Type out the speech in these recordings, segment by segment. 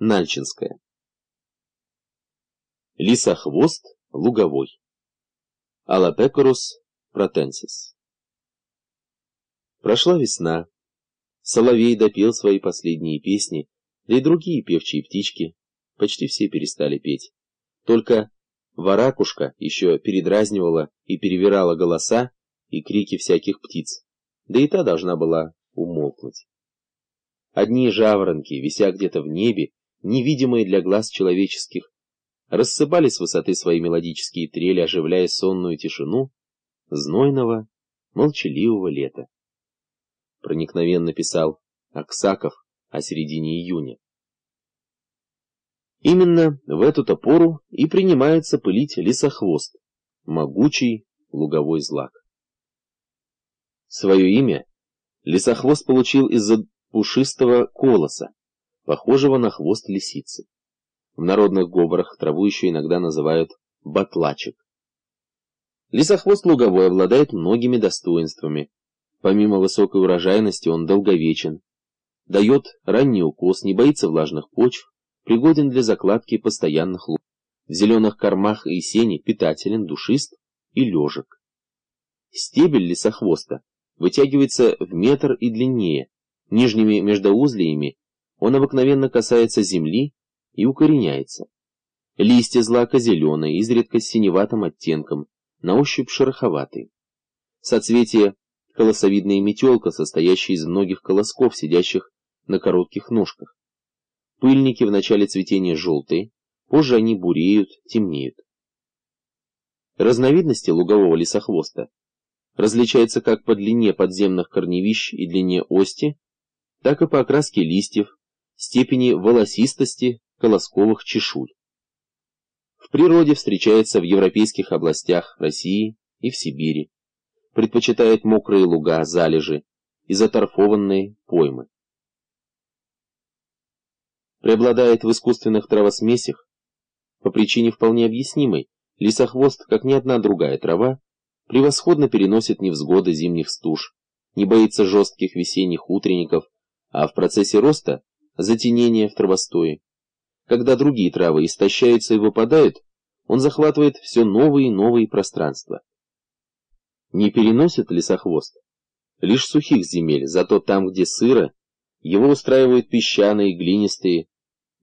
Нальчинская. Лисохвост луговой. Алапекорус протенсис. Прошла весна. Соловей допел свои последние песни, да и другие певчие птички почти все перестали петь. Только воракушка еще передразнивала и перевирала голоса и крики всяких птиц, да и та должна была умолкнуть. Одни жаворонки, вися где-то в небе, невидимые для глаз человеческих, рассыпали с высоты свои мелодические трели, оживляя сонную тишину знойного, молчаливого лета. Проникновенно писал Аксаков о середине июня. Именно в эту-то пору и принимается пылить лесохвост, могучий луговой злак. Свое имя лесохвост получил из-за пушистого колоса, похожего на хвост лисицы. В народных говорах траву еще иногда называют батлачек. Лисохвост луговой обладает многими достоинствами. Помимо высокой урожайности он долговечен, дает ранний укос, не боится влажных почв, пригоден для закладки постоянных луг. В зеленых кормах и сене питателен, душист и лежек. Стебель лисохвоста вытягивается в метр и длиннее. Нижними междоузлиями он обыкновенно касается земли и укореняется. Листья злака зеленые, изредка с синеватым оттенком, на ощупь шероховатые. Соцветие – колосовидная метелка, состоящая из многих колосков, сидящих на коротких ножках. Пыльники в начале цветения желтые, позже они буреют, темнеют. Разновидности лугового лесохвоста различаются как по длине подземных корневищ и длине ости, так и по окраске листьев, степени волосистости колосковых чешуй. В природе встречается в европейских областях России и в Сибири. Предпочитает мокрые луга, залежи и заторфованные поймы. Преобладает в искусственных травосмесях по причине вполне объяснимой. Лисохвост, как ни одна другая трава, превосходно переносит невзгоды зимних стуж, не боится жестких весенних утренников, а в процессе роста затенение в травостое. Когда другие травы истощаются и выпадают, он захватывает все новые и новые пространства. Не переносит лесохвост лишь сухих земель, зато там, где сыро, его устраивают песчаные, глинистые,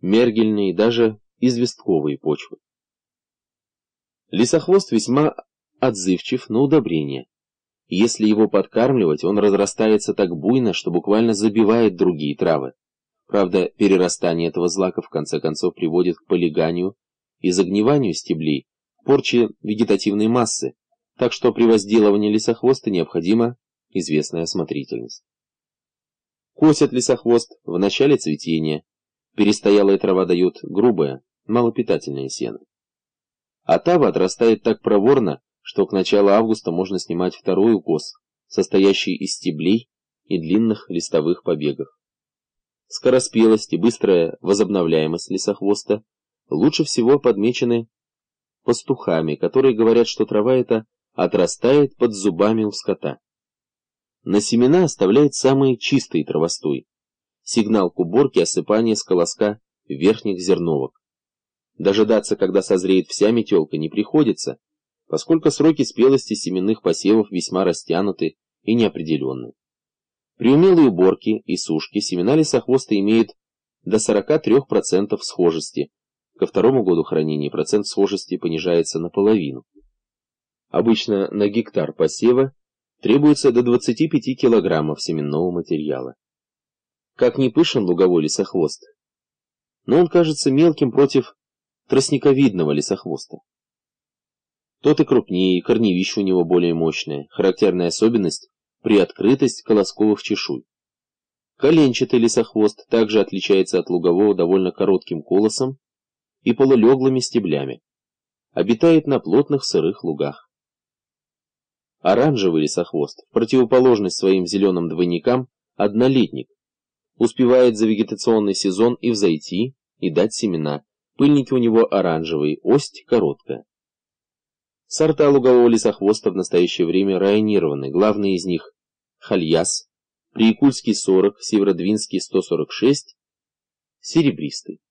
мергельные, даже известковые почвы. Лесохвост весьма отзывчив на удобрения. Если его подкармливать, он разрастается так буйно, что буквально забивает другие травы. Правда, перерастание этого злака в конце концов приводит к полиганию и загниванию стеблей, порче вегетативной массы, так что при возделывании лесохвоста необходима известная осмотрительность. Косят лесохвост в начале цветения, перестоялая трава дает грубое, малопитательное сено. А отрастает так проворно, что к началу августа можно снимать второй укос, состоящий из стеблей и длинных листовых побегов. Скороспелость и быстрая возобновляемость лесохвоста лучше всего подмечены пастухами, которые говорят, что трава эта отрастает под зубами у скота. На семена оставляет самый чистый травостой. Сигнал к уборке осыпания с колоска верхних зерновок. Дожидаться, когда созреет вся метелка, не приходится, поскольку сроки спелости семенных посевов весьма растянуты и неопределенны. При умелой уборке и сушке семена лесохвоста имеют до 43% схожести. Ко второму году хранения процент схожести понижается наполовину. Обычно на гектар посева требуется до 25 килограммов семенного материала. Как не пышен луговой лесохвост, но он кажется мелким против тростниковидного лесохвоста. Тот и крупнее, корневище у него более мощное. Характерная особенность приоткрытость колосковых чешуй. Коленчатый лесохвост также отличается от лугового довольно коротким колосом и полулеглыми стеблями. Обитает на плотных сырых лугах. Оранжевый лесохвост, в противоположность своим зеленым двойникам, однолетник. Успевает за вегетационный сезон и взойти, и дать семена. Пыльники у него оранжевые, ость короткая. Сорта лугового лесохвоста в настоящее время районированы. Главные из них – Хальяс, Приякульский 40, Северодвинский 146, Серебристый.